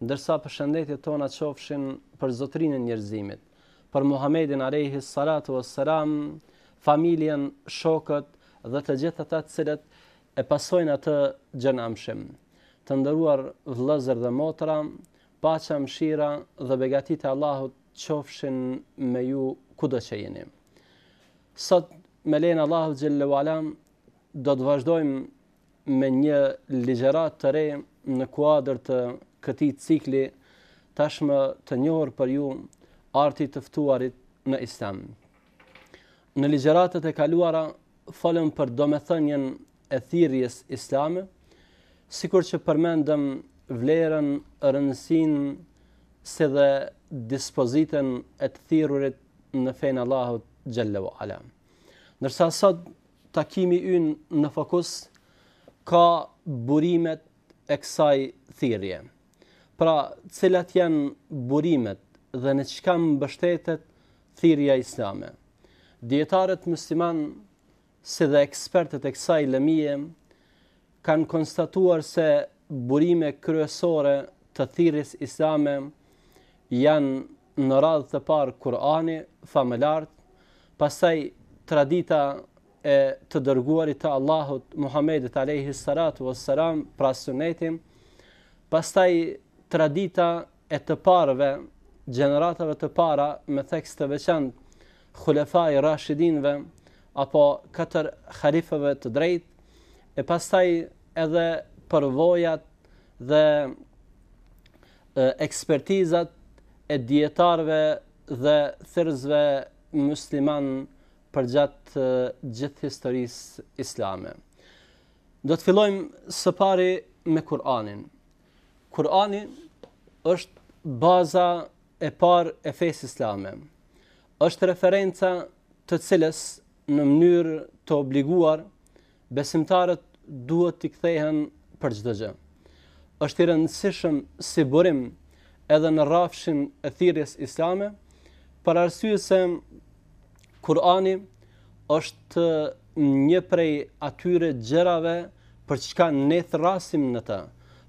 Ndërsa përshëndetjet tona qofshin për zotërinë e njerëzimit, për Muhamedin alejhi salatu ue selam, familjen, shokët dhe të gjithë ata të cilët e pasojnë atë gjer në amshim. Të nderuar vëllezër dhe motra, paqja, mëshira dhe begatitë e Allahut qofshin me ju kudo që jeni. Sot me lejen e Allahut xhelle ue ala do të vazhdojmë me një ligjëratë të re në kuadër të këtij cikli tashmë të njohur për ju arti të ftuarit në Islam. Në ligjëratat e kaluara folëm për domethënien e thirrjes islame, sikur që përmendëm vlerën, rëndësinë si dhe dispozitën e të thirrurit në fenë e Allahut xhelle ue ala. Ndërsa sot Takimi ynë në fokus ka burimet e kësaj thirrje. Pra, cilat janë burimet dhe në çka mbështetet thirrja islame? Dijetarët muslimanë, si dhe ekspertët e kësaj lëmie, kanë konstatuar se burime kryesore të thirrjes islame janë në radhë të parë Kur'ani famëlartë, pastaj tradita e të dërguarit të Allahut Muhammedit alayhi salatu wassalam pra suneti, pastaj tradita e të parëve, gjeneratave të para me theks të veçantë khulefai rashidinëve apo katër halifeve të drejtë, e pastaj edhe përvojat dhe ekspertizat e dijetarëve dhe thirrësve muslimanë përgjatë gjithë historisë islame. Do të fillojmë së pari me Kur'anin. Kur'ani është baza e parë e fesë islame. Është referenca të cilës në mënyrë të obliguar, besimtarët duhet t'i kthehen për çdo gjë. Është i rëndësishëm si burim edhe në rrafshin e thirrjes islame, për arsye se Kurani është një prej atyre gjërave për çka ne thrasim në të.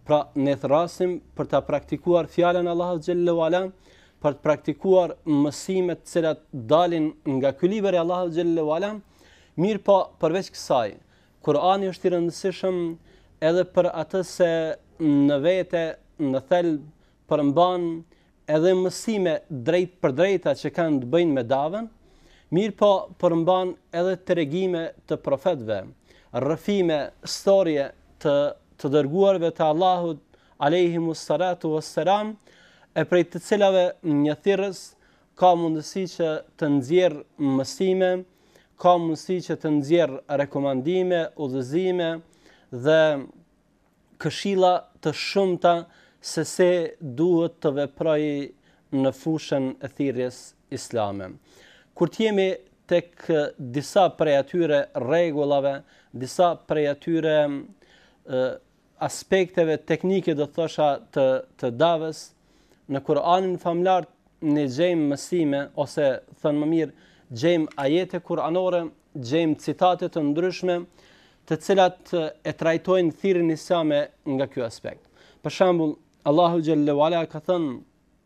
Pra, ne thrasim për ta praktikuar fjalën e Allahut xhelle ue ala, për të praktikuar mësimet të cilat dalin nga ky libër i Allahut xhelle ue ala, mirëpo përveç kësaj, Kurani është i rëndësishëm edhe për atë se në vete, në thelb, përmban edhe mësime të drejtpërdrejta që kanë të bëjnë me davën, mirëpo përmban edhe tregime të profetëve, rrëfime, storie të, të dërguarve të Allahut, alejhimus salatu was salam, e prej të cilave një thirrës ka mundësi që të nxjerr mësime, ka mundësi që të nxjerr rekomandime, udhëzime dhe këshilla të shumta se si duhet të veproj në fushën e thirrjes islame. Kur të jemi tek disa prej atyre rregullave, disa prej atyre aspekteve teknike do thosha të të davës në Kur'anin famlart ne gjejmë mësime ose thënë më mirë gjejmë ajete kur'anore, gjejmë citate të ndryshme të cilat e trajtojnë thirrjen islame nga ky aspekt. Për shembull, Allahu xhelle wa ala ka thënë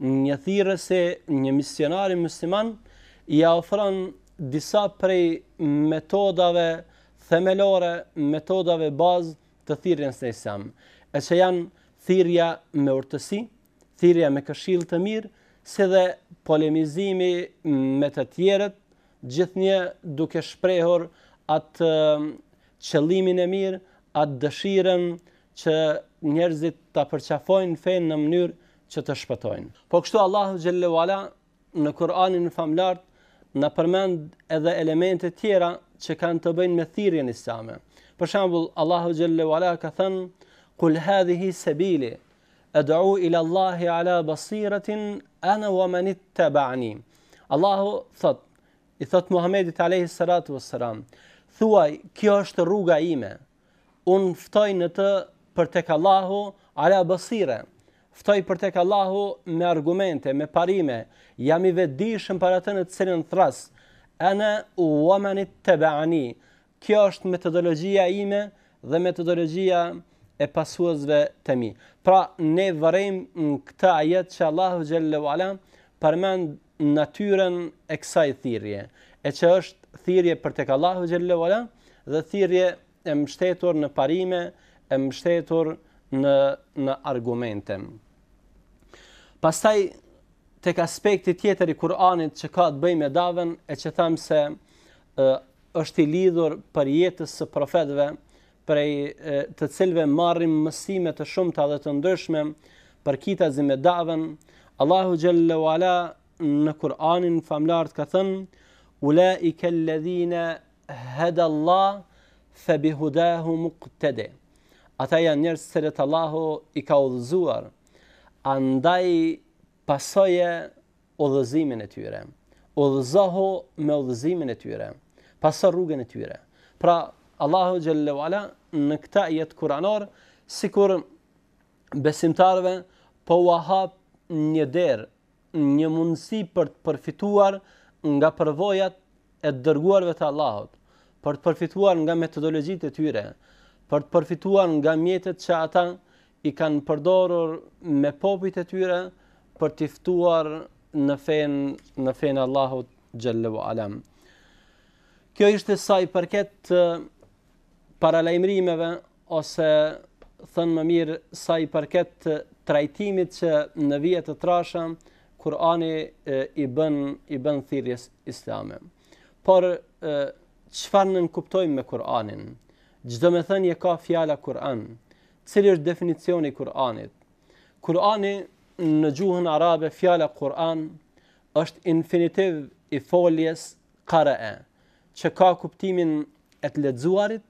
Një thirrësi, një misionari musliman ia ofron disa prej metodave themelore, metodave bazë të thirrjes së Islam, e që janë thirrja me urtësi, thirrja me këshillë të mirë, si dhe polemizimi me të tjerët, gjithnjë duke shprehur atë ë qëllimin e mirë, atë dëshirën që njerëzit ta përqafojnë fenë në mënyrë që të shpëtojnë. Po kështu Allahu xhelle wa ala në Kur'anin famlart na përmend edhe elemente tjera që kanë të bëjnë me thirrjen islame. Për shembull, Allahu xhelle wa ala ka thënë: "Kul hadhihi sabili ad'u ila Allahi ala basiratin ana wa man ittaba'ani." Allahu thot, i thot Muhamedit alayhi salatu wassalam, "Thuaj, kjo është rruga ime, un ftoj në të për tek Allahu ala basire ftoj për tek Allahu me argumente me parime jam i vetëdijshëm për atë në të cilën thras ana wa man ittaba'ani kjo është metodologjia ime dhe metodologjia e pasuesve të mi pra ne vërejmë në këtë ajet që Allahu xhelle wa ala përmend natyrën e kësaj thirrje, e që është thirrje për tek Allahu xhelle wa ala dhe thirrje e mbështetur në parime, e mbështetur në në argumente. Pastaj tek aspekti tjetër i Kur'anit që ka të bëjë me davën e që thamë se e, është i lidhur prej jetës së profetëve, prej të cilëve marrim mësime të shumta dhe të ndryshme, përkitazi me davën, Allahu xhelle wa ala në Kur'anin famlart ka thënë ulaika alladhina hada Allah fa bihudahu muqtade. Ata janë njerëz të cilët Allahu i ka udhëzuar. Andaj pasoje udhëzimin e tyre. Udhëzohu me udhëzimin e tyre. Paso rrugën e tyre. Pra, Allahu xhallahu ala në këtë ajet kuranor sikur besimtarëve po ua hap një derë, një mundësi për të përfituar nga përvojat e të dërguarve të Allahut, për të përfituar nga metodologjitë e tyre, për të përfituar nga mjetet që ata i kanë përdorur me popujt e tyre për t'i ftuar në fenë në fenë e Allahut xhallahu ala. Kjo ishte sa i përket paralajmërimeve ose thënë më mirë sa i përket trajtimit që në vija të trasha Kurani i bën i bën thirrjes islame. Por çfarë nënkuptojmë me Kur'anin? Ç'domethënie ka fjala Kur'an. Cili është definicioni i Kur'anit? Kur'ani në gjuhën arabe fjala Kur'an është infinitiv i foljes qara'a, që ka kuptimin e të lexuarit,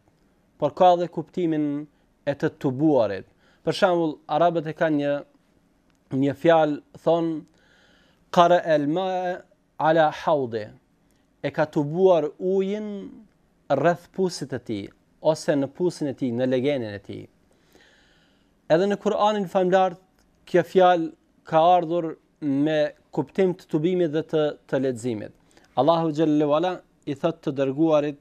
por ka edhe kuptimin e të tubuarit. Për shembull, arabët e kanë një një fjalë thonë qara'a al-ma'a ala hawdi e ka tubuar ujin rreth pusit të tij ose në pusin e tij, në legenin e tij. Edhe në Kur'anin famëlartë kjo fjalë ka ardhur me kuptim të tubimit dhe të të leximit. Allahu xhallahu ala i thotë të dërguarit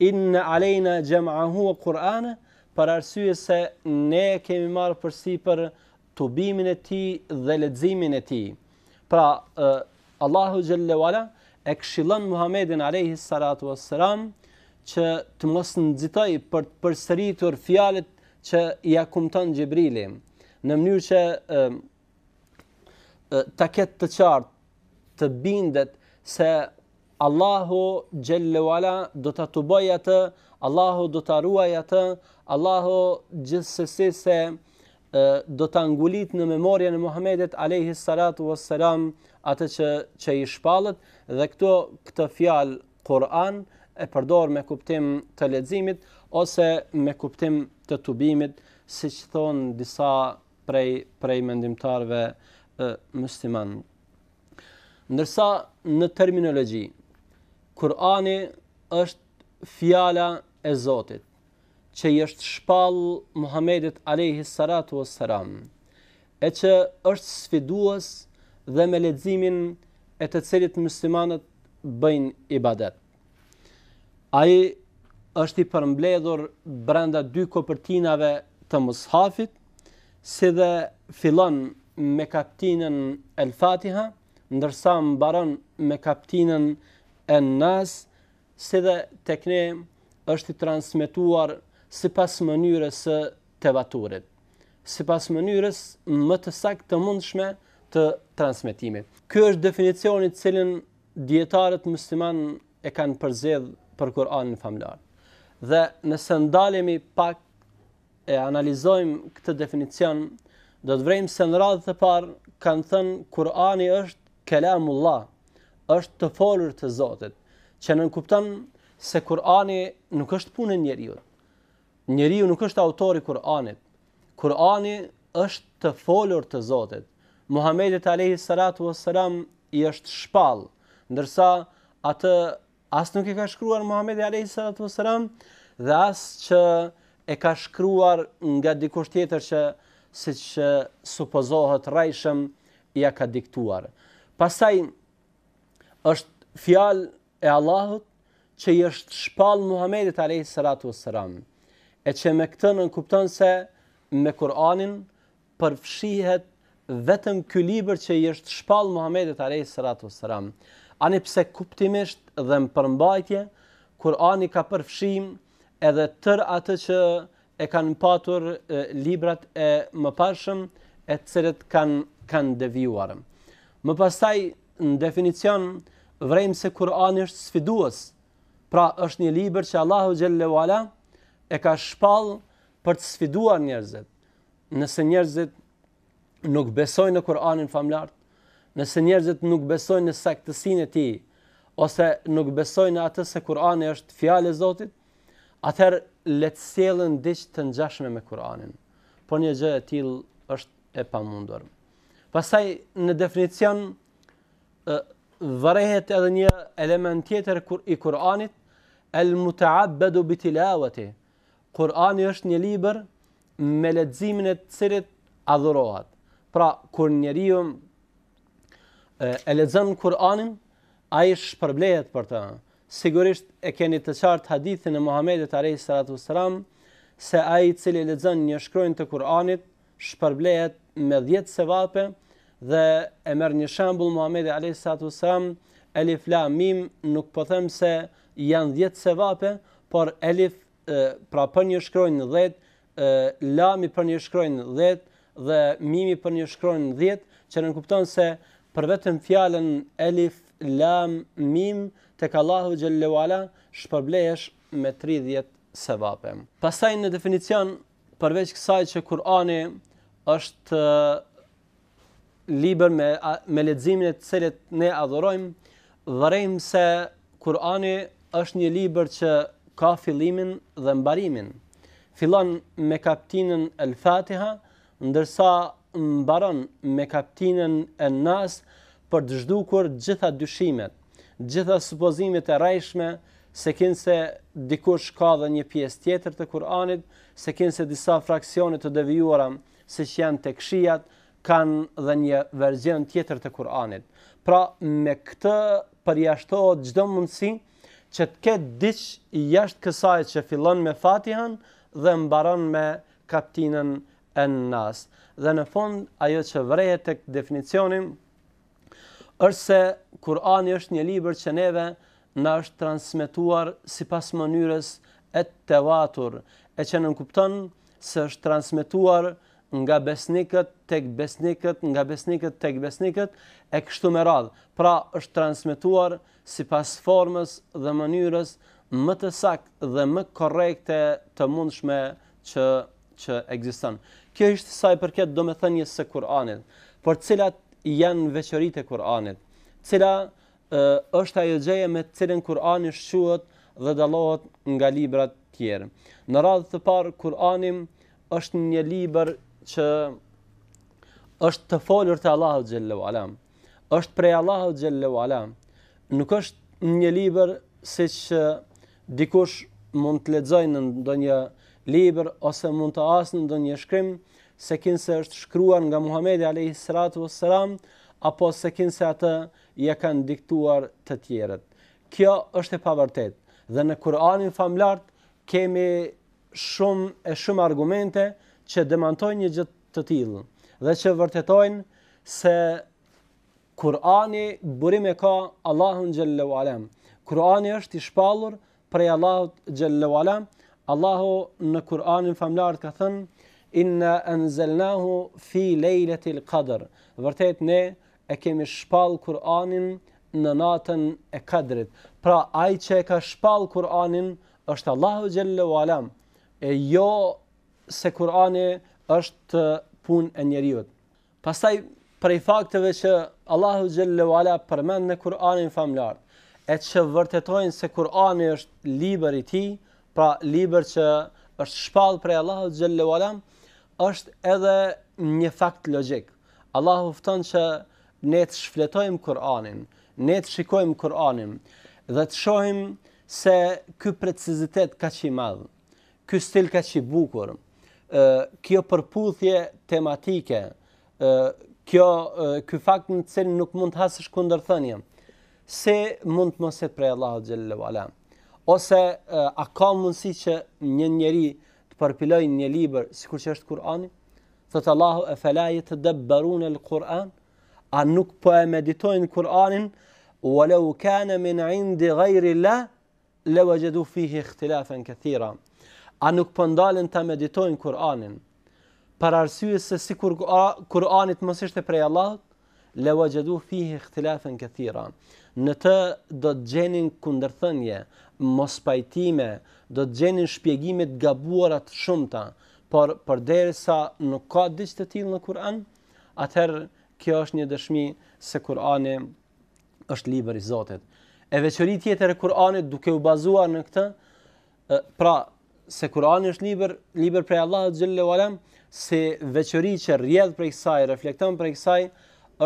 Inna alejna jam'ahu wa Kur'ane, për arsye se ne kemi marrë përsipër tubimin e tij dhe leximin e tij. Pra, Allahu xhelle wala e këshillon Muhamedin alayhi salatu wassalam që të mos nxitojë për të përsëritur fjalët që ia kumton Xhibrili, në mënyrë që ta ketë të qartë, të bindet se Allahu xhelle wala do ta tubojë atë, Allahu do ta ruajë atë, Allahu gjithsesi se do ta ngulit në memorien e Muhamedit alayhi salatu wassalam atë që që i shpallet dhe këto këtë fjalë Kur'an e përdor me kuptim të leximit ose me kuptim të tubimit, siç thonë disa prej prej mendimtarëve muslimanë. Ndërsa në terminologji Kur'ani është fjala e Zotit që i është shpall Muhammedit alayhi salatu wassalam e që është sfidues dhe me leximin e të cilit muslimanët bëjnë ibadet. Ai është i përmbledhur brenda dy kopertinave të mushafit, si dhe fillon me kaptinën El Fatiha, ndërsa mbaron me kaptinën En Nas, si dhe tek ne është i transmetuar sipas mënyrës së tevaturit, sipas mënyrës më të saktë të mundshme të transmetimit. Ky është definicioni të cilin Dijetarët muslimanë e kanë përzgjedh për Kur'anin famëlartë. Dhe nëse ndalemi pak e analizojmë këtë definicion, do të vërejmë se në radhë të parë kanë thënë Kur'ani është kelamullah, është të folur të Zotit, që nënkupton se Kur'ani nuk është punë e njeriut. Njeriu nuk është autor i Kur'anit, Kur'ani është të folur të Zotit. Muhamedit alejhi salatu was salam i është shpall, ndërsa atë as nuk e ka shkruar Muhamedi alejhi salatu was salam dhe as që e ka shkruar nga dikush tjetër që siç supozohet rrejshëm ia ka diktuar. Pastaj është fjalë e Allahut që i është shpall Muhamedit alayhi salatu wassalam. E që me këtë nënkupton se me Kur'anin përfshihet vetëm ky libër që i është shpall Muhamedit alayhi salatu wassalam. Ani pse kuptimisht dhe në përmbajtje Kur'ani ka përfshi edhe tërë atë që e kanë patur e, librat e mëparshëm e të cilat kanë kanë devijuar. Më pastaj Në definicion vërejmë se Kurani është sfidues. Pra është një libër që Allahu xhel-le ue ala e ka shpall për të sfiduar njerëzit. Nëse njerëzit nuk besojnë në Kur'anin famëlartë, nëse njerëzit nuk besojnë në saktësinë e tij ose nuk besojnë në atë se Kur'ani është fjalë e Zotit, atëherë le të sjellin diç të ngjashme me Kur'anin. Por një gjë e tillë është e pamundur. Pastaj në definicion vërehet edhe një element tjetër i Kur'anit el mutaabbadu bi tilawati. Kur'ani është një libër me leximin e të cilit adhurohet. Pra kur njeriu e lexon Kur'anin, ai shpërblehet për të. Sigurisht e keni të qartë hadithin e Muhamedit alayhi salatu wasalam se ai i cili lexon një shkronjë të Kur'anit shpërblehet me dhjetë sevape dhe e merr një shembull Muhamedi alayhis salatu wassalam elif lam mim nuk po them se janë dhjetë sevape por elif pra për një shkronjë 10 lami për një shkronjë 10 dhe mimi për një shkronjë 10 që nënkupton se për vetëm fjalën elif lam mim tek Allahu xhelle ue ala shpërblehesh me 30 sevape. Pastaj në definicion Përveç kësaj që Kur'ani është libër me me leximin e të cilit ne adhurojmë, vërejmë se Kur'ani është një libër që ka fillimin dhe mbarimin. Fillon me kaptinën El Fatiha, ndërsa mbaron me kaptinën En Nas, për të zhdukur gjitha dyshimet, gjitha supozimet e rrejshme se kinse dikush ka dhe një pjesë tjetër të Kur'anit, se kinse disa fraksione të devijuara, siç janë tek shiat, kanë dhe një verzion tjetër të Kur'anit. Pra, me këtë përjashtohet çdo mundësi që të ketë diç jashtë kësaj që fillon me Fatihan dhe mbaron me kaptinën en-nas. Dhe në fund ajo që vërehet tek definicioni është se Kur'ani është një libër që neve na është transmetuar sipas mënyrës et-tewatur, e që nënkupton se është transmetuar nga besnikët tek besnikët, nga besnikët tek besnikët e kështu me radhë. Pra është transmetuar sipas formës dhe mënyrës më të saktë dhe më korrekte të mundshme që që ekziston. Kjo ishte sa i përket domethënies së Kur'anit, por cilat janë veçoritë e Kur'anit, cila e, është ajo gjëja me të cilën Kur'ani shquhet dhe dallohet nga librat tjerë. Në radhë të parë Kur'ani është një libër që është të folurit e Allahut xhelle ue ala. Është prej Allahut xhelle ue ala. Nuk është një libër siç Dikush mund të lexojë në ndonjë libër ose mund të hasë në ndonjë shkrim se kinse është shkruar nga Muhamedi alayhis salatu wassalam apo se kinse atë ia kanë diktuar të tjerët. Kjo është e pavërtetë dhe në Kur'anin famëlartë kemi shumë e shumë argumente që demantojnë një gjë të tillë dhe që vërtetojnë se Kurani burim e ka Allahun xhelle uala. Kurani është i shpallur prej Allahut xhelle uala. Allahu në Kur'anin famlart ka thënë inna anzalnahu fi lejletil kadr. Vërtet ne e kemi shpall Kur'anin në natën e Kadrit. Pra ai që e ka shpall Kur'anin është Allahu xhelle uala. E jo se Kur'ani është punë e njeriut. Pastaj prej fakteve që Allahu xhelle uala përmend në Kur'anin famlart, e që vërtetojnë se Kur'ani është libër i tij, pra libër që është shpall prej Allahut xhelle uala, është edhe një fakt logjik. Allahu fton që ne të shfletojmë Kur'anin, ne të shikojmë Kur'anin dhe të shohim se ky precizitet kaq i madh, Ky stil kaq i bukur, ë kjo përputhje tematike, ë kjo ky fakt në të cilin nuk mund të hasësh kundërthënie. Si mund të mos jetë prej Allahut xhelle uala. Ose a ka mundësi që një njeri të përpiloj një libër, sikur që është Kurani, thotë Allahu efela jetedebberunel Kur'an, a nuk po e meditojnë Kur'anin, ue leu kane min indi gajrilah, Leuexhedu fihi ihtilafen kethira. A nuk po ndalen ta meditojnë Kur'anin? Për arsye se sikur Kur'ani të mos ishte prej Allahut, leuexhedu fihi ihtilafen kethira. Në të do të gjenin kundërthënie, mospajtime, do të gjenin shpjegime të gabuara të shumta, por përderisa nuk ka diç të tillë në Kur'an, atëherë kjo është një dëshmi se Kur'ani është libër i Zotit. E veçori tjetër e Kur'anit duke u bazuar në këtë, pra se Kur'ani është libër, libër prej Allahut xhelle uala, si veçori që rrjedh prej kësaj, reflekton prej kësaj,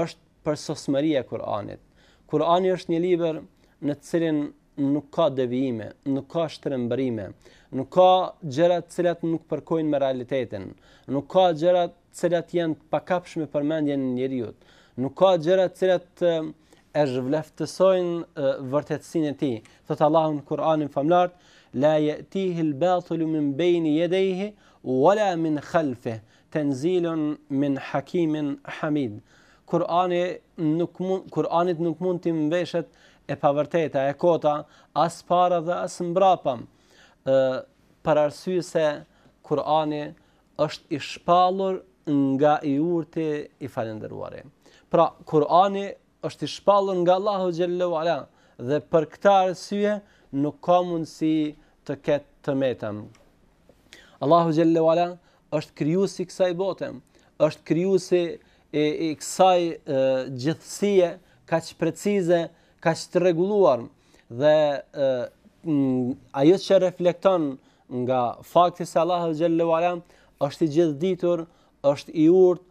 është përsosmëria e Kur'anit. Kur'ani është një libër në të cilin nuk ka devijime, nuk ka shtrembërime, nuk ka gjëra të cilat nuk përkojnë me realitetin, nuk ka gjëra të cilat janë të pakapshme për mendjen e njeriut, nuk ka gjëra të cilat e zhvleftësojnë vërtetësinë e tij. Thot Allahu në Kur'anin famlart, la jetihil batilu min bejni jedejhi ue la min halfihi Tenzilun min hakimin hamid. Kur'ani nuk mund Kur'anit nuk mund t'i mveshet e pavërteta, e kota, as para dhe as mbrapa. ë për arsye se Kur'ani është i shpallur nga i urti i falënderuari. Pra, Kur'ani është i shpallur nga Allahu xhelle uala dhe për këtë arsye nuk ka mundësi të ketë të metë. Allahu xhel-le ue ala është krijuesi i kësaj bote, është krijuesi i, i kësaj gjithësie kaq precize, kaq të rregulluar dhe e, m, ajo që reflekton nga fakti se Allahu xhel-le ue ala është i gjithëditur, është i urtë,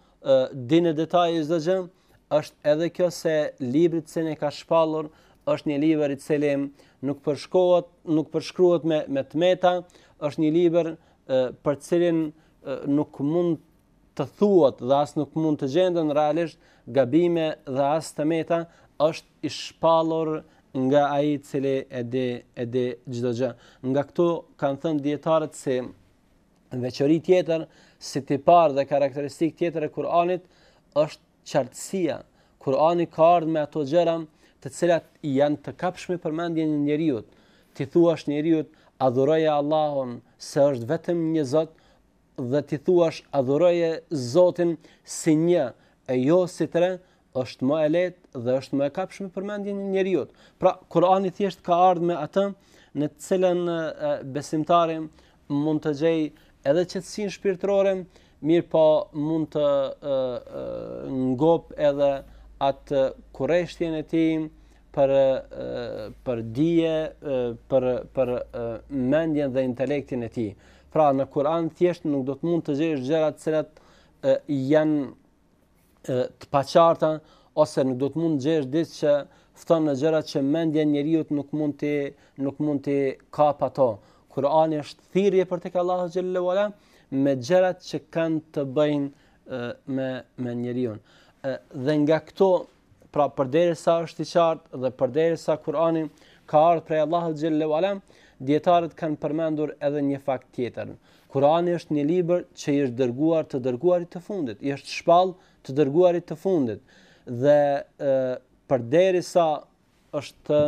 di në detaje çdo gjë, është edhe kjo se libri të cilin e ka shpallur është një libër i cili nuk përshkohet, nuk përshkruhet me me të meta, është një libër për të cilin nuk mund të thuash dhe as nuk mund të gjenden realisht gabime dhe as të meta është i shpallur nga ai i cili e di çdo gjë. Nga këtu kanë thënë dijetarët se Veçori tjetër, si tipar dhe karakteristikë tjetër e Kur'anit është qartësia. Kur'ani ka ardh me ato gjëra të cilat janë të kapshme për mendjen e njeriut. T'i thuash njeriut, adhuroje Allahun, se është vetëm një Zot dhe t'i thuash adhuroje Zotin si një e jo si tre, është më e lehtë dhe është më e kapshme për mendjen e njeriut. Pra, Kurani thjesht ka ardh me atë në të cilën besimtari mund të gjejë edhe qetësinë shpirtërore, mirëpo mund të ngopë edhe atë kurreshtjen e tij për për dije, për për mendjen dhe intelektin e tij. Pra në Kur'an thjesht nuk do të mund të gjejsh gjëra të cilat janë të paqarta ose nuk do të mund të gjejsh diç që fton në gjëra që mendja e njeriut nuk mund të nuk mund t'i kapë ato. Kurani është thirrje për tek Allahu xhel-le ue ala me gjërat që kanë të bëjnë me me njeriun. Dhe nga këtu, pra përderisa është i qartë dhe përderisa Kurani ka ardh prej Allahut xhel-le ue ala, dijetarët kanë përmendur edhe një fakt tjetër. Kurani është një libër që i është dërguar të dërguarit të fundit, i është shpall të dërguarit të fundit. Dhe ë përderisa është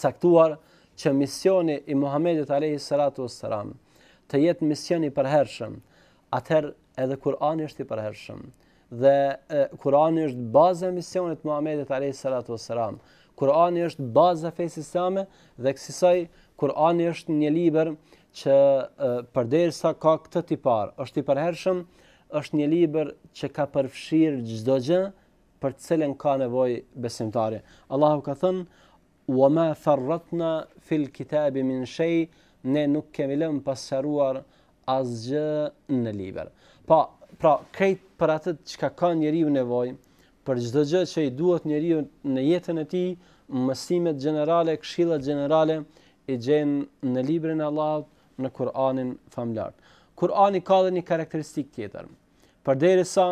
caktuar që misioni i Muhamedit alejhi salatu uesselam të jetë mision i përhershëm, atëherë edhe Kurani është i përhershëm. Dhe Kurani është baza e misionit të Muhamedit alejhis salatu uesselam. Kurani është baza e fesë islame dhe kësisoj Kurani është një libër që përderisa ka këtë tipar, është i përhershëm, është një libër që ka përfshirë çdo gjë për të cilën ka nevojë besimtari. Allahu ka thënë Wa ma farratna fil kitabi min shay, ne nuk kemi lënë pa sqaruar asgjë në libër. Pa, pra krejt për atë çka ka njeriu nevojë, për çdo gjë që i duhet njeriut në jetën e tij, mësimet gjenerale, këshillat gjenerale i gjen në librin e Allahut, në Kur'anin famëlartë. Kur'ani ka dhe një karakteristikë tjetër. Përderisa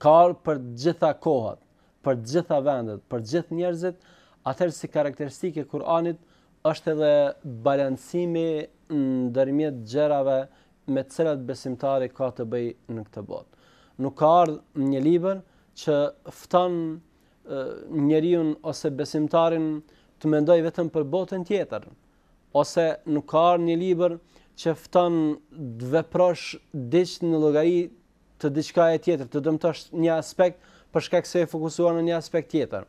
ka ardhur për të gjitha kohët, për të gjitha vendet, për të gjithë njerëzit, atëherë si karakteristikë e Kur'anit është edhe balancimi ndërmjet gjërave me të cilat besimtari ka të bëjë në këtë botë. Nuk ka ardhur një libër që fton njeriun ose besimtarin të mendojë vetëm për botën tjetër, ose nuk ka ardhur një libër që fton të veprosh diç në llogari të diçka e tjetër, të dëmtosh një aspekt për shkak se je fokusuar në një aspekt tjetër.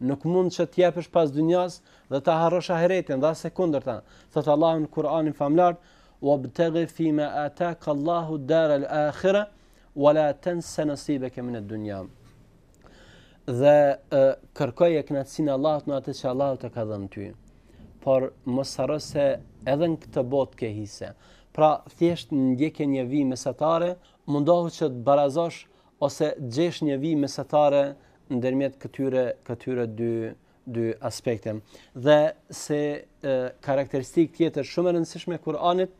Nuk mund që të jepesh pas dynjasë dhe ta harrosh ahiretin, dhe as e kundërta. Thotë Allahu në Kur'anin famëlartë: "Wa btaghi fi ma ataka Allahu dar al-akhirah wa la tansa nasibaka min ad-dunya." dhe e, kërkoje knaqësinë e Allahut në atë që Allahu të ka dhënë ty. Por mos harro se edhe në këtë botë ke hise. Pra, thjesht ndiqe një vijë mesatare, mundohu që të barazosh ose të gjesh një vijë mesatare ndërmjet këtyre këtyre dy dy aspekte. Dhe se karakteristikë tjetër shumë e rëndësishme e Kur'anit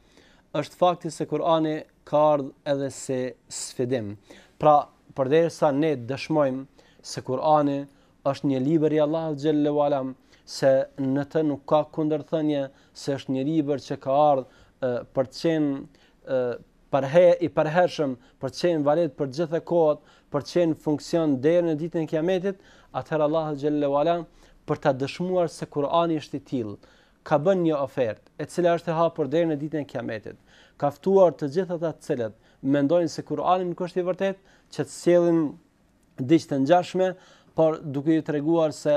është fakti se Kur'ani ka ardhur edhe si sfidim. Pra, përderisa ne dëshmojmë se Kur'ani është një libër i Allahut xhelle wala, se në të nuk ka kundërthënie, se është një libër që ka ardhur për të qenë Përhe, i përhershëm për të qenë valid për të gjitha kohët, për të qenë funksion deri në ditën e Kiametit, atëherë Allahu xhelle wala për ta dëshmuar se Kur'ani është i tillë, ka bërë një ofertë, e cila është e hapur deri në ditën e Kiametit. Ka ftuar të gjithë ata të cilët mendojnë se Kur'ani nuk është i vërtetë, që të sjellin diç të ngjashme, por duke i treguar se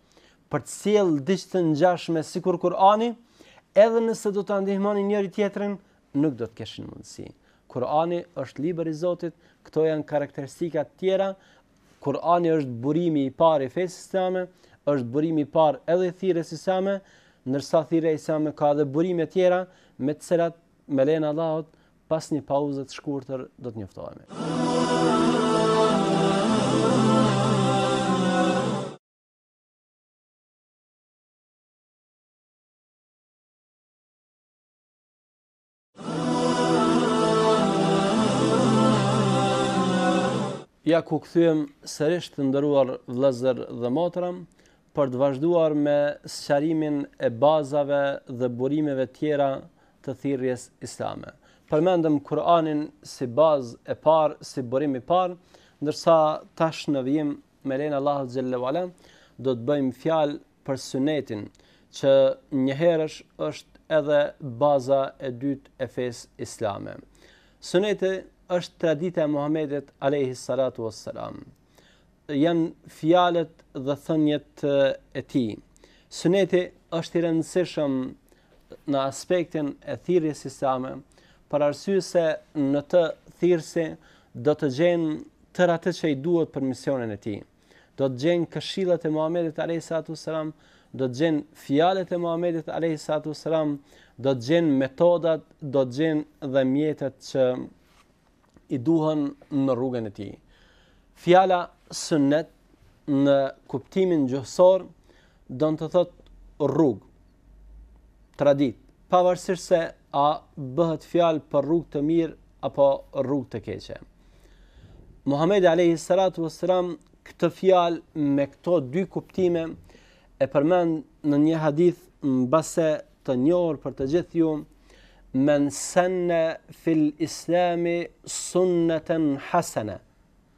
për të sjellë diç të ngjashme sikur Kur'ani, edhe nëse do ta ndihmonin njëri-tjetrin, nuk do të kishin mundësi. Kur'ani është libër i Zotit, këto janë karakteristika të tjera. Kur'ani është burimi i parë i fesë islame, është burimi i parë edhe i thirrjes islame, ndërsa thirrja islame ka edhe burime të tjera me të cilat me lejen e Allahut pas një pauze të shkurtër do të njoftohemi. Ja ku kthehemi sërisht të nderuar vëllezër dhe motra për të vazhduar me sqarimin e bazave dhe burimeve tjera të thirrjes islame. Përmendëm Kur'anin si bazë e parë, si burim i parë, ndërsa tash në vijim Me lejen e Allahut Xhel-le ve ala, do të bëjmë fjalë për sunetin, që njëherësh është edhe baza e dytë e fesë islame. Suneti është tradita e Muhamedit alayhi salatu wassalam. Janë fjalët dhe thëniet e tij. Suneti është i rëndësishëm në aspektin e thirrjes islame, për arsye se në të thirrësi do të gjen tërë atë që i duhet për misionin e tij. Do të gjen këshillat e Muhamedit alayhi salatu wassalam, do të gjen fjalët e Muhamedit alayhi salatu wassalam, do të gjen metodat, do të gjen dhe mjetet që i duhen në rrugën e tij. Fjala sunnet në kuptimin gjuhësor do të thotë rrugë traditë pavarësisht se a bëhet fjalë për rrugë të mirë apo rrugë të keqe Muhamedi alayhi salatu wassalam këtë fjalë me këto dy kuptime e përmend në një hadith mbase të njohur për të gjithë ju men sanna fil islami sunnatan hasana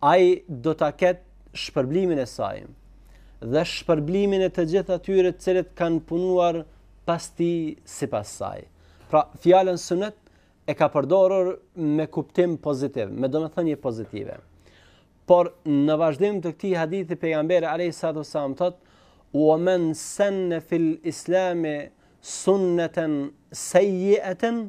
ai do ta ketë shpërblimin e saj dhe shpërblimin e të gjithë atyre të cilët kanë punuar pas tij sipas saj. Pra, fjalën sunet e ka përdorur me kuptim pozitiv, me domethënie pozitive. Por, në vazhdim të këtij hadithi pejgamberi alayhi salatu wassalam thotë, wa men senne fil islami sunneten sejjeten,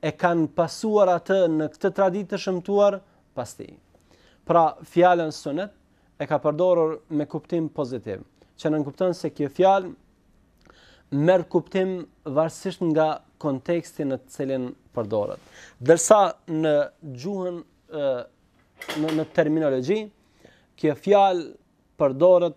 e kanë pasuar atë në këtë traditë të shëmtuar pas tij. Pra, fjalën sunet e ka përdorur me kuptim pozitiv, që nënkupton se kjo fjalë merr kuptim varësisht nga konteksti në të cilin përdoret. Ndërsa në gjuhën në, në terminologji, kjo fjalë përdoret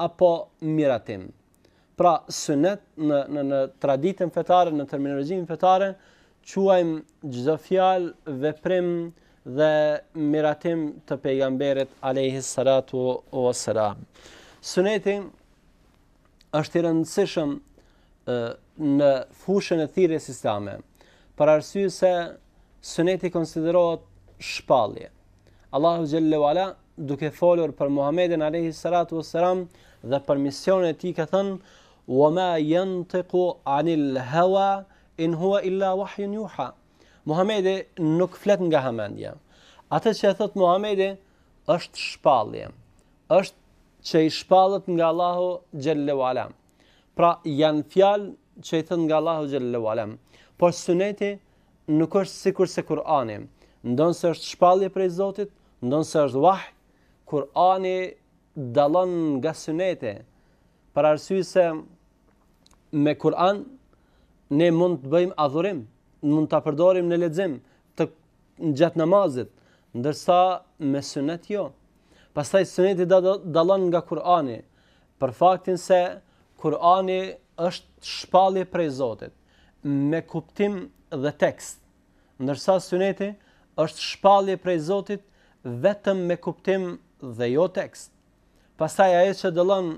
apo miratim. Pra sunet në në në traditën fetare, në terminologjinë fetare, quajmë çdo fjalë, veprim dhe miratim të pejgamberit alayhi salatu wassalam. Suneti është i rëndësishëm në fushën e thirrjes islame, për arsye se suneti konsiderohet shpallje. Allahu xhallahu ala duke folur për Muhamedin alayhi salatu wassalam dhe për misionin e tij ka thënë wa ma yantiqu anil hawa in huwa illa wahyun yuha. Muhamedi nuk flet nga hamendja. Atë që e thotë Muhamedi është shpallje. Është që i shpallet nga Allahu xhallahu ala. Pra janë fjalë që i thonë nga Allahu xhallahu ala. Por suneti nuk është sikurse Kur'ani, ndonëse është shpallje prej Zotit, ndonëse është vahj, Kur'ani dallon nga suneti. Për arsye se me Kur'an ne mund të bëjmë adhurim, mund ta përdorim në lexim gjatë namazit, ndërsa me sunet jo. Pastaj suneti dallon nga Kur'ani për faktin se Kurani është shpallje prej Zotit, me kuptim dhe tekst, ndërsa syneti është shpallje prej Zotit vetëm me kuptim dhe jo tekst. Pastaj ajo që dallon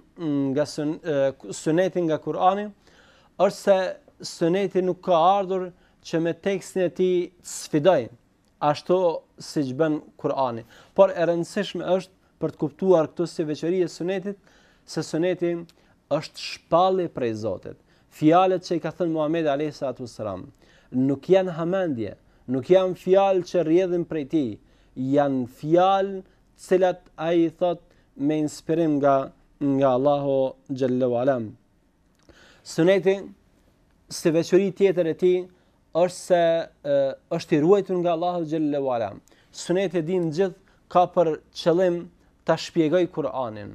nga syneti nga Kurani, është se syneti nuk ka ardhur që me tekstin e tij të sfidojë, ashtu siç bën Kur'ani. Por e rëndësishme është për të kuptuar këtu si veçori e sunetit, se suneti është shpallje prej Zotit. Fjalët që i ka thënë Muhamedi alayhi salatu wasalam nuk janë hamendje, nuk janë fjalë që rrjedhin prej tij, janë fjalë të cilat ai i thotë me inspirim nga nga Allahu xhallahu ala. Suneti si veçori tjetër e tij është se e, është i ruajtur nga Allahu xhallahu ala. Suneti e dinë të gjithë ka për qëllim ta shpjegojë Kur'anin.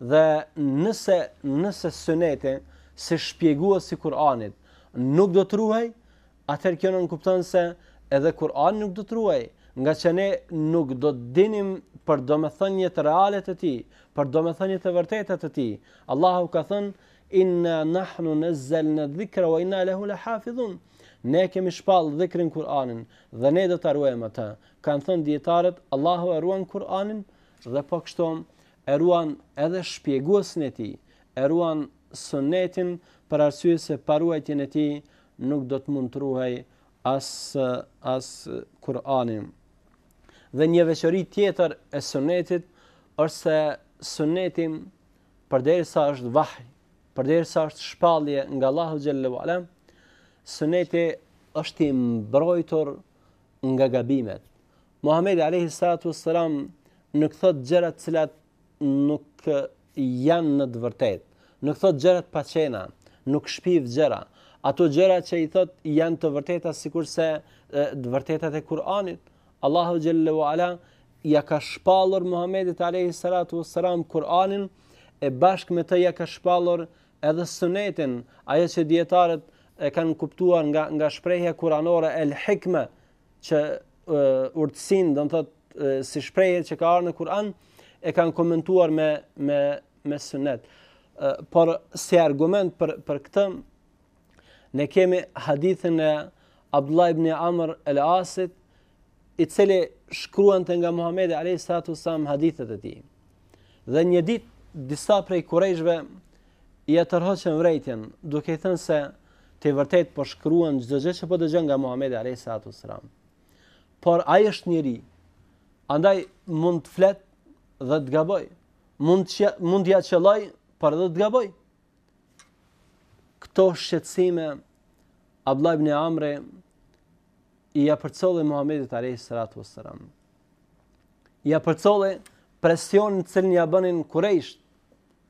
Dhe nëse nëse suneti si shpjegues i Kur'anit nuk do të ruhej, atëherë kjo nënkupton se edhe Kur'ani nuk do të ruhej, ngaqë ne nuk do të dinim për domethëniet reale të tij, për domethëniet e vërteta të tij. Allahu ka thënë inna nahnu nazzalna dhikra wa inna lahu lahafizun. Ne kemi shpall dhikrin Kur'anin dhe ne do ta ruajmë atë. Kanë thënë dietarët, Allahu e ruan Kur'anin dhe po kështu e ruan edhe shpjeguesin e tij, e ruan Sunnetin për arsye se pa ruajtjen e tij nuk do të mund të ruhej as as Kur'ani. Dhe një veçori tjetër e Sunnetit është se Sunneti përderisa është vahj, përderisa është shpallje nga Allahu xhallahu ala, Sunneti është i mbrojtur nga gabimet. Muhamedi alayhi salatu wassalam nuk thotë gjëra të cilat nuk janë në të vërtetë. Nuk thotë gjëra të paqena, nuk shpif gjëra. Ato gjëra që i thotë janë të vërteta sikurse të vërtetat e Kur'anit. Allahu xhel-le ue ala ja ka shpallur Muhamedit alayhi salatu wassalam Kur'anin e bashkë me të ja ka shpallur edhe sunetin, ajo që dijetarët e kanë kuptuar nga nga shprehja kuranore el hikme, që urtësin, do të thotë si shprehje që ka ardhur në Kur'an, e kanë komentuar me me me sunet. Po si argument për për këtë ne kemi hadithin e Abdullah ibn Amr al-Asit i cili shkruante nga Muhamedi alayhi salatu sallam hadithet e tij. Dhe një ditë disa prej kurejshve ia tërhoqën vërejtjen, duke i thënë se Ti vërtet po shkruan çdo gjë që po dëgjon nga Muhamedi alayhi salatu selam. Por ai është njeri. Andaj mund të flet dhe të gaboj. Mund të, mund t'ja qelloj, por edhe të gaboj. Këto shqetësime Abdullah ibn Amri ja përcolli Muhamedit alayhi salatu selam. Ja përcolli presionin të cilin ja bënin kurejsht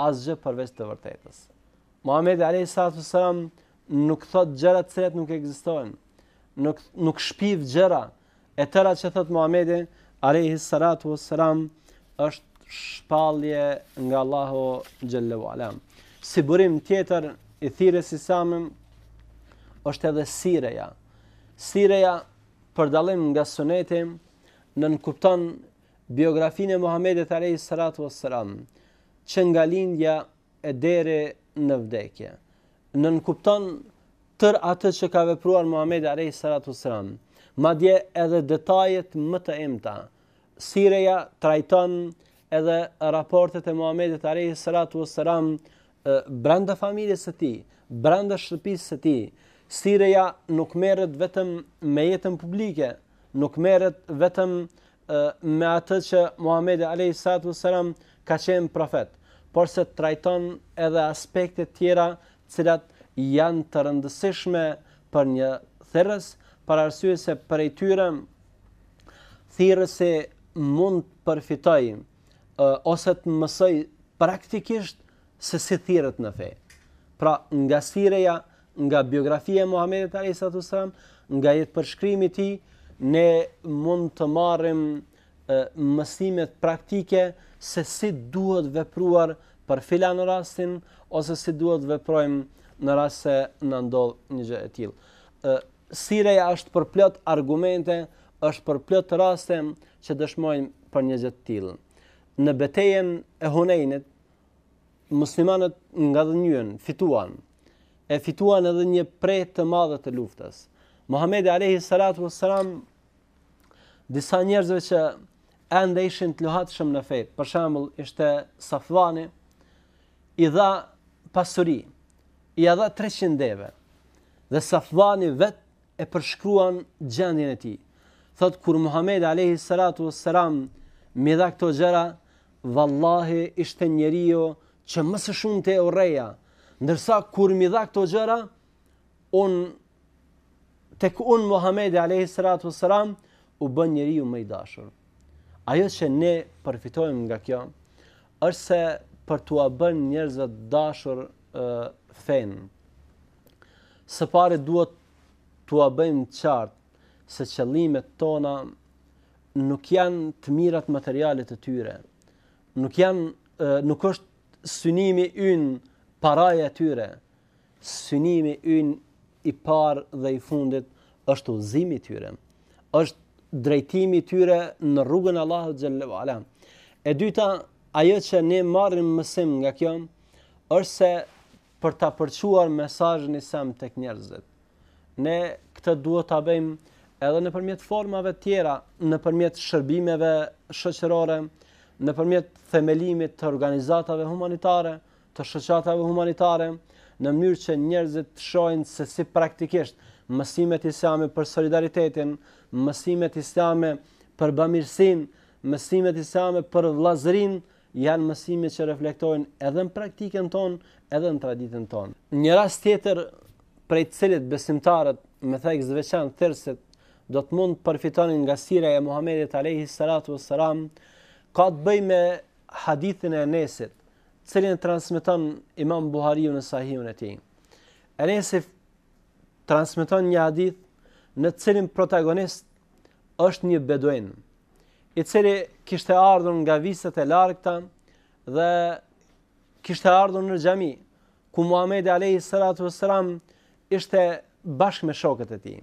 asgjë përveç të vërtetës. Muhamedi alayhi salatu selam nuk thotë gjëra të cilat nuk ekzistojnë. Nuk nuk shpif gjëra e tëra që thotë Muhamedi alayhi salatu selam është shpallje nga Allahu xhel-le ue ala. Si burim tjetër i thirrjes islame është edhe sireja. Sireja për dallim nga suneti nënkupton Biografinë e Muhamedit alejhi salatu ves selam, që nga lindja e deri në vdekje, nënkupton tërë atë që ka vepruar Muhamedi alejhi salatu ves selam, madje edhe detajet më të imta. Sireja trajton edhe raportet e Muhamedit alejhi salatu ves selam brenda familjes së tij, brenda shtëpisë së tij. Sireja nuk merret vetëm me jetën publike, nuk merret vetëm me atë që Muhamedi alayhi salatu wasalam ka qenë profet, porse trajton edhe aspekte të tjera, të cilat janë të rëndësishme për një thirrës, për arsye se prej tyre thirrësi mund të përfitojë ose të mësoj praktikisht se si thirret në fe. Pra, nga sireja Nga biografia e Muhamedit alayhi salatu wasalam, nga jetëpërshkrimi i tij, ne mund të marrim mësimet praktike se si duhet vepruar për filan rastin ose si duhet veprojmë në rast se na ndodh një gjë e tillë. Ë sireja është përplot argumente, është përplot raste që dëshmojnë për një gjë të tillë. Në betejën e Hunejnit, muslimanët nga dhënjën fituan e fituan edhe një pre të madhe të luftës. Muhamedi alayhi salatu wassalam disa njerëzve që ende ishin të luhatshëm në fe, për shembull ishte Safvani i dha pasuri, i dha 300 deve. Dhe Safvani vetë e përshkruan gjendjen e tij. Thotë kur Muhamedi alayhi salatu wassalam m'i dha këto gjëra, vallahi ishte njeriu që më së shumti e urreja, ndërsa kur m'i dha këto gjëra, unë tek unë Muhamedi alayhi salatu wassalam u bë njeriu më i dashur. Ajo që ne përfitojmë nga kjo është se për t'ua bën njerëzve të dashur ë fenë. Së pari duhet t'ua bëjmë qartë se qëllimet tona nuk janë të mirat materiale të tyre. Nuk janë nuk është synimi ynë paraja e tyre. Synimi ynë i parë dhe i fundit është udhëzimi i tyre. Është drejtimi i tyre në rrugën e Allahut xhel-le ue ala. E dyta, ajo që ne marrim mësim nga kjo është se për ta përçuar mesazhin islam tek njerëzit. Ne këtë duhet ta bëjmë edhe nëpërmjet formave të tjera, nëpërmjet shërbimeve shoqërore, nëpërmjet themelimit të organizatave humanitare, të shoqatave humanitare, në mënyrë që njerëzit të shohin se si praktikisht mësimet islame për solidaritetin, mësimet islame për bamirësinë, mësimet islame për vëllazërinë Janë mësime që reflektojnë edhe në praktikën tonë, edhe në traditën tonë. Një rast tjetër prej të cilit besimtarët me theks të veçantë thirrësit do të mund të përfitonin nga sira e Muhamedit alayhi salatu wassalam, ka të bëjë me hadithin e Enesit, të cilin e transmeton Imam Buhariu në Sahihun e tij. Enesi transmeton një hadith në të cilin protagonist është një beduin, i cili kishte ardhur nga viset e largëta dhe kishte ardhur në xhami ku Muhamedi alayhi salatu wasalam ishte bashkë me shokët e tij.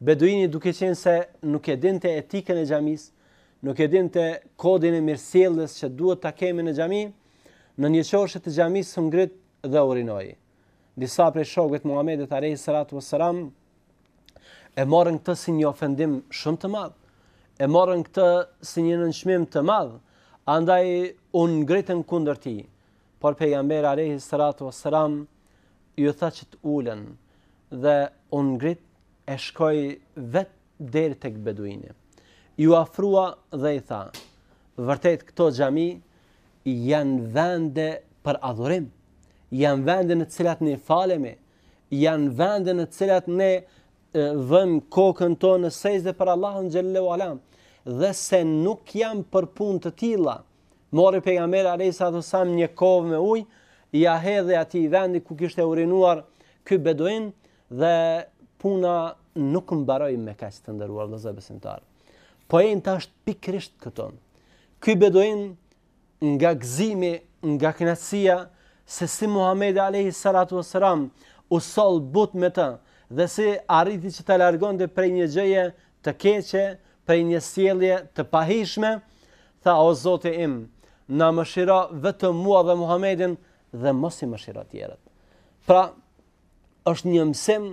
Beduini duke qenë se nuk e dinte etikën e xhamisë, nuk e dinte kodin e mirësjelljes që duhet ta kemi në xhami, në një qoshe të xhamisë u ngrit dhe urinoi. Disa prej shokëve të Muhamedit alayhi salatu wasalam e morën këtë si një ofendim shumë të madh, e morën këtë si një nënçmim të madh, andaj u ngritën kundër tij, por pejgamberi alayhi salatu wasalam iu tha që të ulen dhe u ngrit e shkoi vet deri tek beduini. Iu afrua dhe i tha, vërtet këto xhami janë vende për adhurim, janë vende në të cilat ne falemi, janë vende në të cilat ne vëmë kokën tonë në sexhde për Allahun xhallahu ala dhe se nuk janë për punë të tilla. Mori pejgamberi alayhis salam një kovë me ujë, ia hodhi atij vendi ku kishte urinuar ky beduin dhe puna nuk mbaroi me kaq të nderuar vëllezër besimtarë. Poenta është pikërisht këtu. Ky beduin nga gëzimi, nga kënaqësia se si Muhamedi alayhi salatu wasalam u soll butë me të dhe si arriti që ta largonte prej një gjëje të keqe, prej një sjellje të pahijshme, tha o Zoti im, na mëshiro vetëm mua dhe Muhamedin dhe mos i mëshiro tjerët. Pra, është një mësim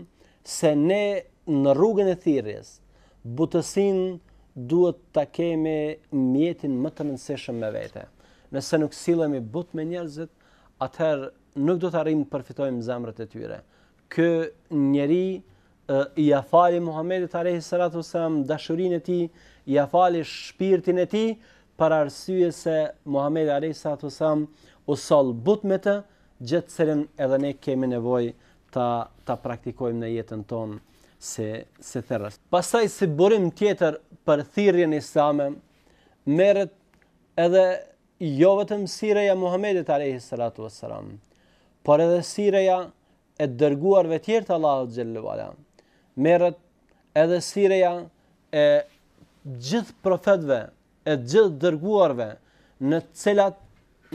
se ne në rrugën e thirrjes butësinë duhet ta kemi mjetin më të rëndësishëm me vete. Nëse nuk sillemi butë me njerëzit, atëherë nuk do të arrijmë të përfitojmë zemrat e tyre. Ky njeri ia fali Muhamedit alayhi salatu wasalam dashurinë e tij, ia fali shpirtin e tij për arsye se Muhamedi alayhi salatu wasalam u soll butë me të gjë të cilën edhe ne kemi nevojë ta ta praktikojmë në jetën tonë si si thirrës. Pastaj si burim tjetër për thirrjen islame merret edhe jo vetëm sireja e Muhamedit alayhi salatu wassalam, por edhe sireja e të dërguarve të tjerë të Allahut xhallahu ala. Merret edhe sireja e gjithë profetëve e të gjithë dërguarve në të cilat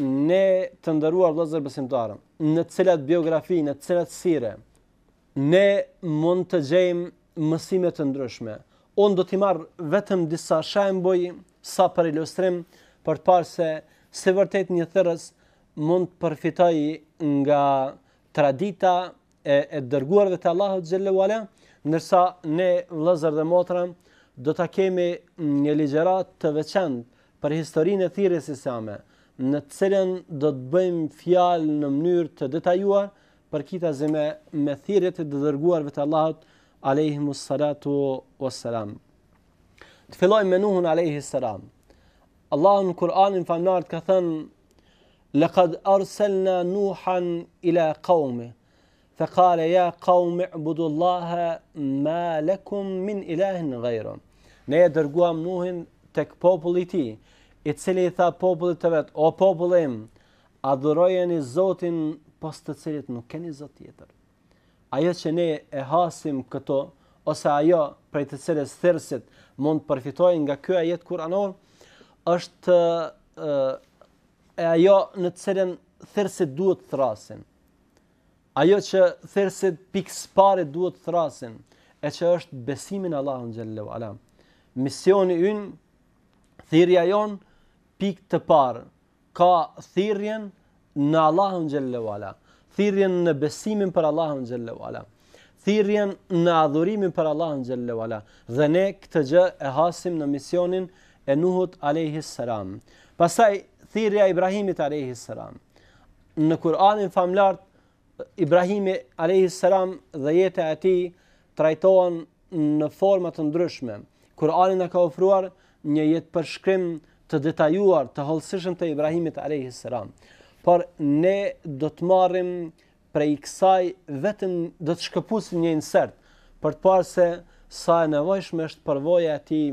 ne të nderuar vëllezër besimtarë, në të cilat biografi, në të cilat sire, ne mund të gjejmë mësime të ndryshme. Unë do t'i marr vetëm disa shembuj sa për ilustrim për të parë se si vërtet një thirrës mund të përfitojë nga tradita e e dërguarve të Allahut xhelle wala, ndërsa ne vëllezër dhe motra do ta kemi një ligjëratë të veçantë për historinë e thirrjes islame, në të cilën do të bëjmë fjalë në mënyrë të detajuar përkitazi me thirrjet e të dërguarve të Allahut alayhimus salatu wassalam. Të fillojmë me Nuhun alayhi salam. Allahu në Kur'anin famëlartë ka thënë Laqad arsalna Nuhan ila qaumi fa qala ya qaumi ibudu Allaha ma lakum min ilahin ghayru. Ne e dërguam Nuhin tek populli i tij, i cili i tha popullit të vet, o populli im, adhurojeni Zotin pos të cilit nuk keni zot tjetër. Ajo që ne e hasim këtu ose ajo prej të cilës thirrësit mund të përfitojnë nga ky ajet kuranor është e ajo në të cilën thirrësit duhet të thërrasin. Ajo që thirrësit pikë së pari duhet të thërrasin, e që është besimi në Allahun xhallahu ala. Misioni ynë, thirrja jonë pikë të parë ka thirrjen në Allahun xhallahu ala, thirrjen në besimin për Allahun xhallahu ala. Ala. thirrjen në adhurimin për Allahun xhallahu ala. Dhe ne këtë gjë e hasim në misionin e Nuhut alayhi salam. Pastaj thirrja e Ibrahimit alayhi salam. Në Kur'anin famëlartë Ibrahimi alayhi salam dhe jeta e tij trajtohen në forma të ndryshme. Kur'ani na ka ofruar një jetëpërshkrim të detajuar, të hollësishëm të Ibrahimit alayhi salam. Por ne do të marrim prej kësaj vetëm do të shkëpusim një insert për të parë se sa e nevojshme është përvoja e tij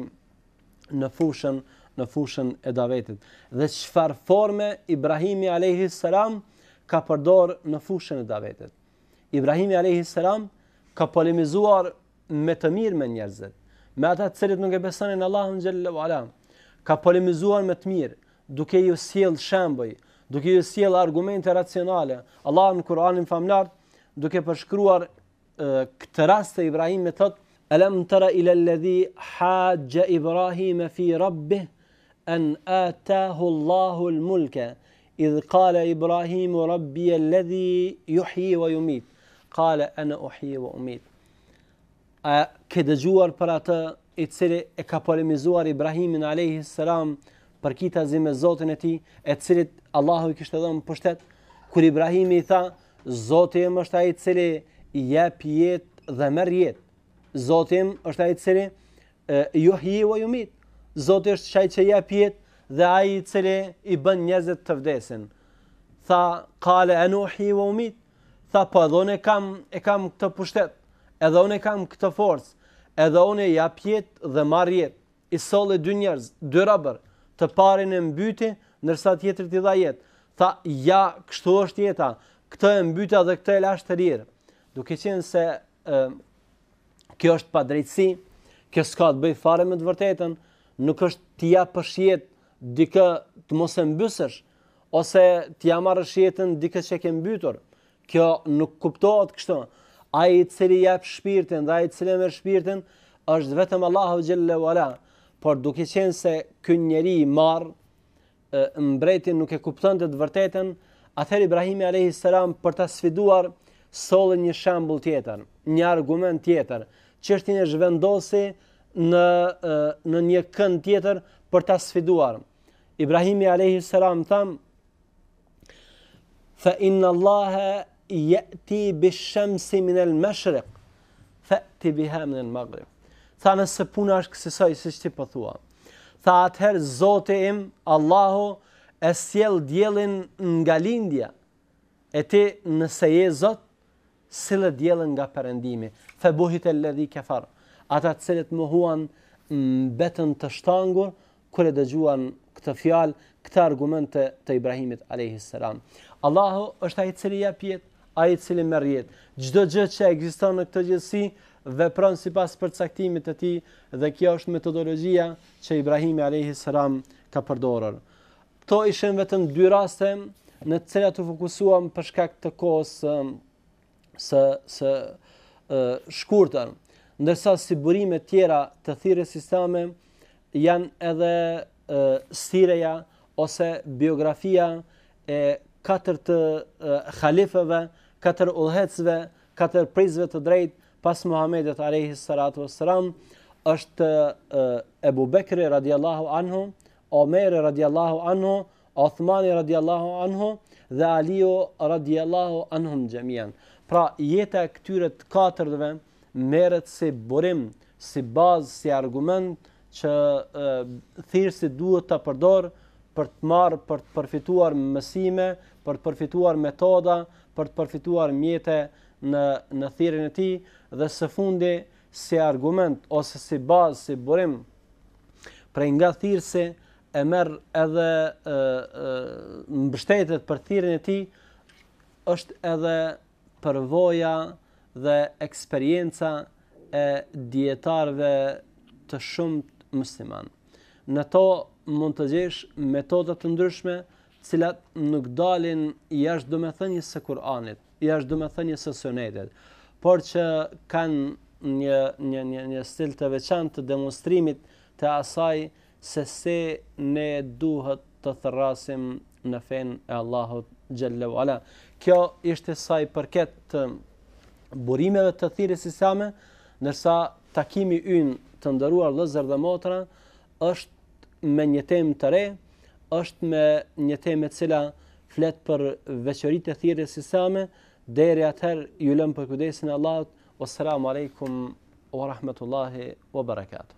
në fushën në fushën e davetit dhe çfarë forme Ibrahimi alayhi salam ka përdor në fushën e davetit. Ibrahimi alayhi salam ka polemizuar me të mirë me njerëzit, me ata të cilët nuk e besonin Allahun xhallahu ala, ka polemizuar me të mirë, duke iu sjell shembuj, duke iu sjell argumente racionale. Allahu në Kur'anin famëlartë duke përshkruar këtë rast të Ibrahimit thotë Alam tara ila alladhi hajja Ibrahim fi rabbih an ataahu Allahu al-mulka idh qala Ibrahim rabbi alladhi yuhyi wa yumit qala ana uhyi wa umit A ke dëgjuar për atë i cili e ka polemizuar Ibrahimin alayhi salam përkitazi me Zotin e tij, e të cilit Allahu i kishte dhënë pushtet, kur Ibrahimi i tha, Zoti im është ai i cili jep jetë dhe merr jetë. Zoti im është ai i cili yuhyi wa yumit. Zoti është ai që jep jetë dhe ai i cili i bën njerëzit të vdesin. Tha, qala ana uhyi wa umit. Tha po edhe unë kam e kam këtë pushtet, edhe unë kam këtë forcë, edhe unë jap jetë dhe marr jetë. I solli dy njerëz, dy robër, të parin e mbyti, ndërsa tjetrit i dha jetë. Tha, ja, kështu është jeta, këtë e mbyta dhe këtë e lashë të lirë. Duke qenë se e, kjo është padrejtësi, kjo s'ka të bëjë fare me të vërtetën, nuk është t'i japësh jetë dikë të mos e mbysësh, Ose t'ia marrësh jetën dikë që e ke mbytur. Kjo nuk kuptohet kështu. Ai i cili jep shpirtin dhe ai i cili merr shpirtin është vetëm Allahu xhelle wala. Por duke qenë se ky njeri i marrë, mbreti nuk e kuptonte të vërtetën, atëherë Ibrahimi alayhis salam për ta sfiduar solli një shembull tjetër, një argument tjetër, çështjen e zhvendosi në në një kënd tjetër për ta sfiduar. Ibrahimi alayhi salam tha fa inna Allaha yati bish-shamsi min al-mashriq fa'ti biha min al-maghrib. Tha nëse puna është kësisoj siç ti po thua. Tha atëherë Zoti im, Allahu e sjell diellin nga lindja. E ti nëse je Zot, sille diellin nga perëndimi, fe buhite alladhi kafar, ata të cilët mohuan mbetën të shtangur kur e dëgjuan këtë fjalë, këtë argument të, të Ibrahimit alayhis salam. Allahu është ai i cili jep jetë, ai i cili merr jetë. Çdo gjë që ekziston në këtë gjithësi vepron sipas përcaktimit të tij dhe kjo është metodologjia që Ibrahimi alayhis salam ka përdorur. Këto ishen vetëm dy raste në të cilat u fokusuam për shkak të kohës së së, së e, shkurtër. Ndërsa si burime të tjera të thirrjes islame janë edhe e, sireja ose biografia e katër të e, halifëve, katër udhëheqësve, katër prijësve të drejtë pas Muhamedit alayhi salatu wasalam është e, Ebu Bekri radiallahu anhu, Omeri radiallahu anhu, Othmani radiallahu anhu dhe Aliu radiallahu anhum xhemian. Pra jeta e këtyre të katërtve merret si burim, si bazë, si argument që thirrësi duhet ta përdorë për të marrë, për të përfituar mësime, për të përfituar metoda, për të përfituar mjete në në thirrjen e tij dhe së fundi si argument ose si bazë, si burim Prej nga thirrësi e merr edhe e, e, mbështetet për thirrjen e tij është edhe përvoja dhe eksperienca e dietarëve të shumtë muslimanë. Në to mund të gjesh metoda të ndryshme të cilat nuk dalin jashtë domethënies së Kur'anit, jashtë domethënies së Sunetit, por që kanë një një një një stil të veçantë të demonstrimit të asaj se si ne duhet të thërrasim në fenë e Allahut xhalla wala. Kjo ishte sa i përket burimeve të thirrjes islame, ndërsa takimi ynë të nderuar vëllezër dhe motra është me një temë të re, është me një temë e cila flet për veçoritë e thirrjes islame, deri atëherë ju lëmë nën përkujdesin e Allahut. Wassalamu alaikum wa rahmatullahi wa barakatuh.